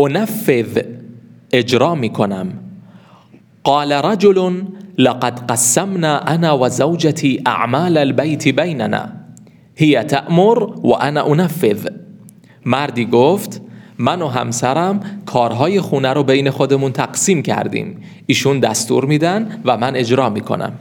انفذ اجرا می‌کنم قال رجل لقد قسمنا انا و زوجتي اعمال البيت بيننا. هي تأمر و انا انفذ مردی گفت من و همسرم کارهای خونه رو بین خودمون تقسیم کردیم. ایشون دستور میدن و من اجرا می‌کنم.